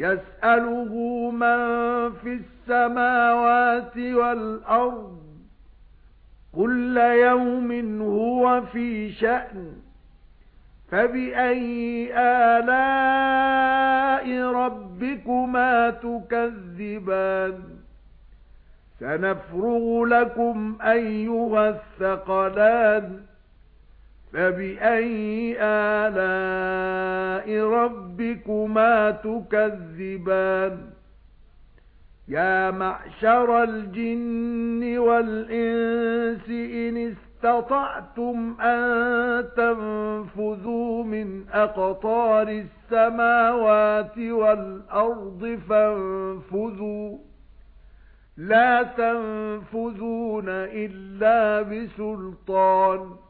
يَسْأَلُهُ مَن فِي السَّمَاوَاتِ وَالْأَرْضِ كُلَّ يَوْمٍ هُوَ فِي شَأْنٍ فَبِأَيِّ آلَاءِ رَبِّكُمَا تُكَذِّبَانِ؟ سَنَفْرُغُ لَكُمْ أَيُّهَا الثَّقَلَانِ فَبِأَيِّ آلَاءِ رَبِّكُمَا تُكَذِّبَانِ يَا مَعْشَرَ الْجِنِّ وَالْإِنسِ إِنِ اسْتَطَعْتُمْ أَن تَنفُذُوا مِنْ أَقْطَارِ السَّمَاوَاتِ وَالْأَرْضِ فَانفُذُوا لَا تَنفُذُونَ إِلَّا بِسُلْطَانٍ